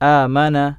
آمن